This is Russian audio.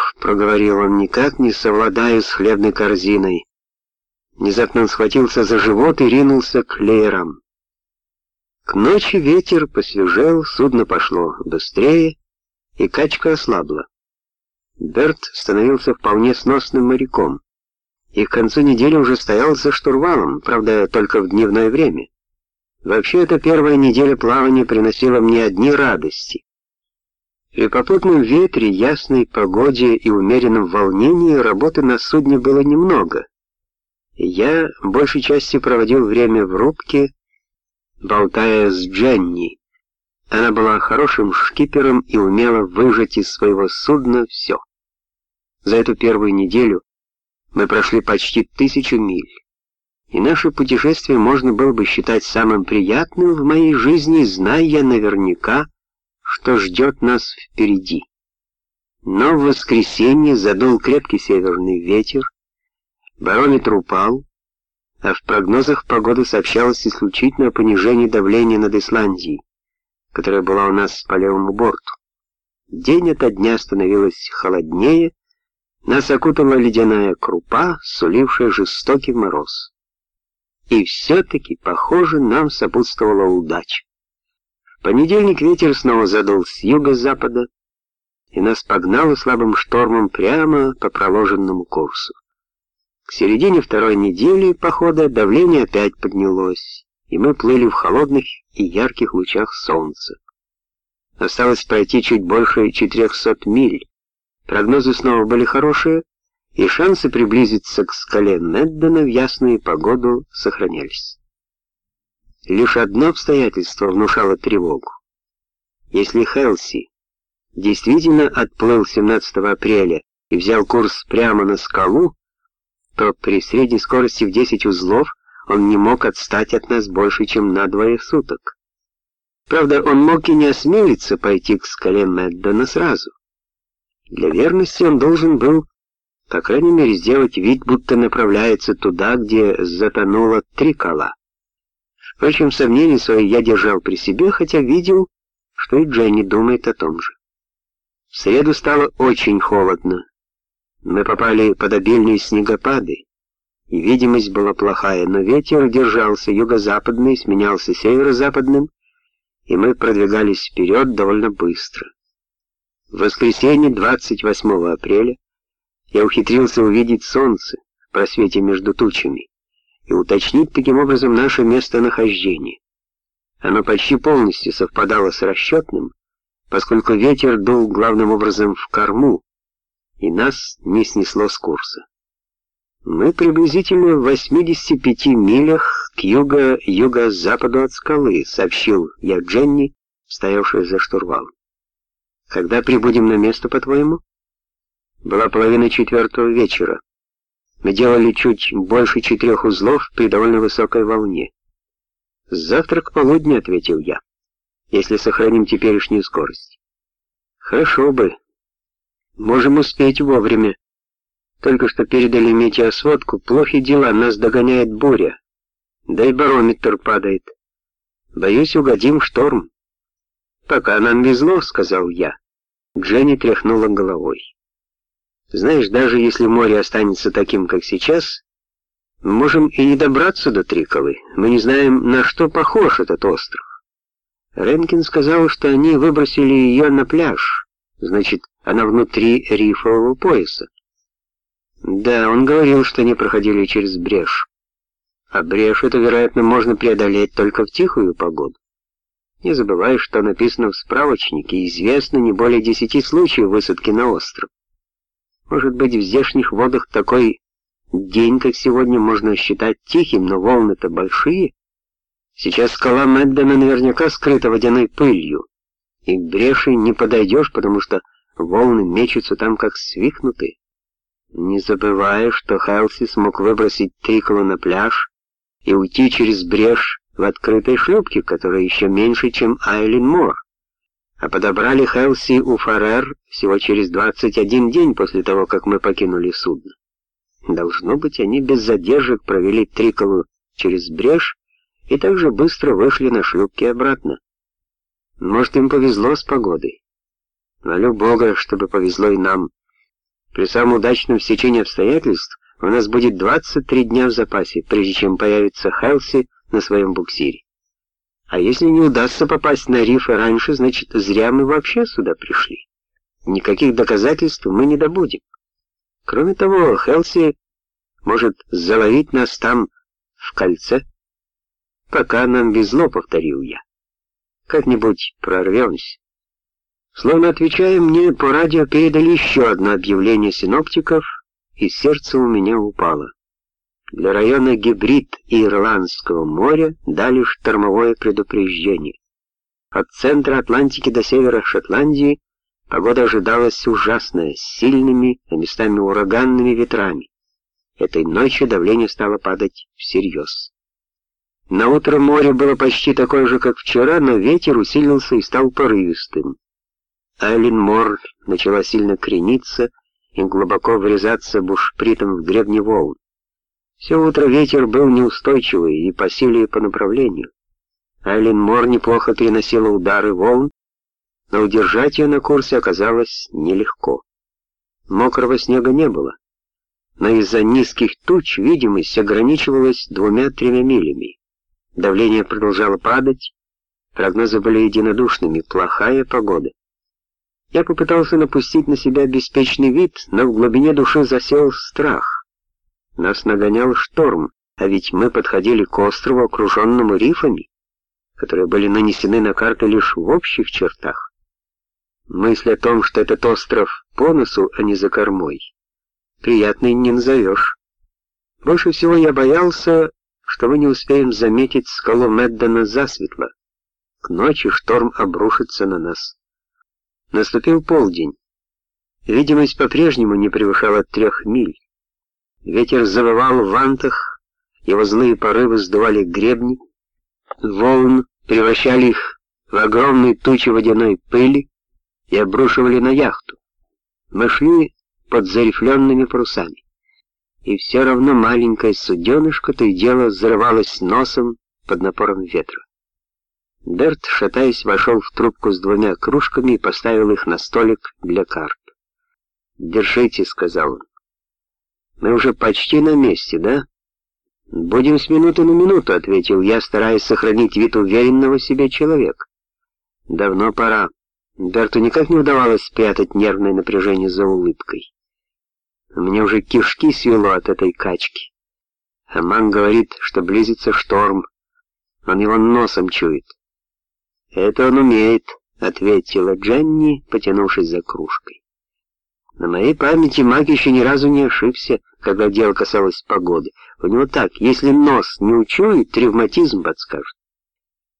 — проговорил он, — никак не совладаю с хлебной корзиной. Внезапно он схватился за живот и ринулся к леерам. К ночи ветер посвежел, судно пошло быстрее, и качка ослабла. Берт становился вполне сносным моряком, и к концу недели уже стоял за штурвалом, правда, только в дневное время. Вообще, эта первая неделя плавания приносила мне одни радости. При попутном ветре, ясной погоде и умеренном волнении работы на судне было немного. Я большей частью проводил время в рубке, болтая с Дженни. Она была хорошим шкипером и умела выжать из своего судна все. За эту первую неделю мы прошли почти тысячу миль, и наше путешествие можно было бы считать самым приятным в моей жизни, зная наверняка, что ждет нас впереди. Но в воскресенье задул крепкий северный ветер, барометр упал, а в прогнозах погоды сообщалось исключительно о понижении давления над Исландией, которая была у нас по левому борту. День ото дня становилось холоднее, нас окутала ледяная крупа, сулившая жестокий мороз. И все-таки, похоже, нам сопутствовала удача понедельник ветер снова задул с юго-запада, и нас погнало слабым штормом прямо по проложенному курсу. К середине второй недели похода давление опять поднялось, и мы плыли в холодных и ярких лучах солнца. Осталось пройти чуть больше 400 миль. Прогнозы снова были хорошие, и шансы приблизиться к скале Меддена в ясную погоду сохранялись. Лишь одно обстоятельство внушало тревогу. Если Хелси действительно отплыл 17 апреля и взял курс прямо на скалу, то при средней скорости в 10 узлов он не мог отстать от нас больше, чем на двое суток. Правда, он мог и не осмелиться пойти к скале Мэддона сразу. Для верности он должен был, по крайней мере, сделать вид, будто направляется туда, где затонуло три кола. Впрочем, сомнения свои я держал при себе, хотя видел, что и Дженни думает о том же. В среду стало очень холодно. Мы попали под обильные снегопады, и видимость была плохая, но ветер держался юго-западный, сменялся северо-западным, и мы продвигались вперед довольно быстро. В воскресенье 28 апреля я ухитрился увидеть солнце в просвете между тучами и уточнить таким образом наше местонахождение. Оно почти полностью совпадало с расчетным, поскольку ветер дул главным образом в корму, и нас не снесло с курса. Мы приблизительно в 85 милях к юго-юго-западу от скалы, сообщил я Дженни, стоявшая за штурвалом. Когда прибудем на место, по-твоему? Была половина четвертого вечера. Мы делали чуть больше четырех узлов при довольно высокой волне. «Завтра к полудню», — ответил я, — «если сохраним теперешнюю скорость». «Хорошо бы. Можем успеть вовремя. Только что передали метеосводку, плохи дела, нас догоняет буря. Да и барометр падает. Боюсь, угодим шторм». «Пока нам везло», — сказал я. Дженни тряхнула головой. Знаешь, даже если море останется таким, как сейчас, мы можем и не добраться до Триколы. Мы не знаем, на что похож этот остров. Ренкин сказал, что они выбросили ее на пляж. Значит, она внутри рифового пояса. Да, он говорил, что они проходили через брешь. А брешь это, вероятно, можно преодолеть только в тихую погоду. Не забывай, что написано в справочнике, известно не более десяти случаев высадки на остров. Может быть, в здешних водах такой день, как сегодня, можно считать тихим, но волны-то большие. Сейчас скала Мэддена наверняка скрыта водяной пылью, и к бреши не подойдешь, потому что волны мечутся там, как свихнутые. Не забывая, что Хайлси смог выбросить Трикола на пляж и уйти через брешь в открытой шлюпке, которая еще меньше, чем Айлин Мор а подобрали Хелси у Фарер всего через 21 день после того, как мы покинули судно. Должно быть, они без задержек провели Триколу через брешь и также быстро вышли на шлюпки обратно. Может, им повезло с погодой. Молю Бога, чтобы повезло и нам. При самом удачном стечении обстоятельств у нас будет 23 дня в запасе, прежде чем появится Хелси на своем буксире. А если не удастся попасть на рифы раньше, значит, зря мы вообще сюда пришли. Никаких доказательств мы не добудем. Кроме того, Хелси может заловить нас там в кольце. Пока нам везло, повторил я. Как-нибудь прорвемся. Словно отвечая мне, по радио передали еще одно объявление синоптиков, и сердце у меня упало. Для района Гибрид и Ирландского моря дали штормовое предупреждение. От центра Атлантики до севера Шотландии погода ожидалась ужасная, с сильными, а местами ураганными ветрами. Этой ночью давление стало падать всерьез. На утро море было почти такое же, как вчера, но ветер усилился и стал порывистым. Айлин Мор начала сильно крениться и глубоко врезаться бушпритом в гребни волн. Все утро ветер был неустойчивый и по силе, и по направлению. Айлин Мор неплохо переносила удары волн, но удержать ее на курсе оказалось нелегко. Мокрого снега не было, но из-за низких туч видимость ограничивалась двумя-тремя милями. Давление продолжало падать, прогнозы были единодушными, плохая погода. Я попытался напустить на себя беспечный вид, но в глубине души засел страх. Нас нагонял шторм, а ведь мы подходили к острову, окруженному рифами, которые были нанесены на карту лишь в общих чертах. Мысль о том, что этот остров по носу, а не за кормой, приятной не назовешь. Больше всего я боялся, что мы не успеем заметить скалу Меддона засветло. К ночи шторм обрушится на нас. Наступил полдень. Видимость по-прежнему не превышала трех миль. Ветер завывал в вантах, его злые порывы сдували гребни, волн превращали их в огромные тучи водяной пыли и обрушивали на яхту. Мы шли под зарифленными парусами. И все равно маленькое суденышко то и дело взрывалось носом под напором ветра. Берт, шатаясь, вошел в трубку с двумя кружками и поставил их на столик для карт. «Держите», — сказал он. «Мы уже почти на месте, да?» «Будем с минуты на минуту», — ответил я, стараясь сохранить вид уверенного себе человека. «Давно пора». Берту никак не удавалось спрятать нервное напряжение за улыбкой. Мне уже кишки свело от этой качки. Аман говорит, что близится шторм. Он его носом чует. «Это он умеет», — ответила Дженни, потянувшись за кружкой. На моей памяти маг еще ни разу не ошибся, когда дело касалось погоды. У него так, если нос не учует, травматизм подскажет.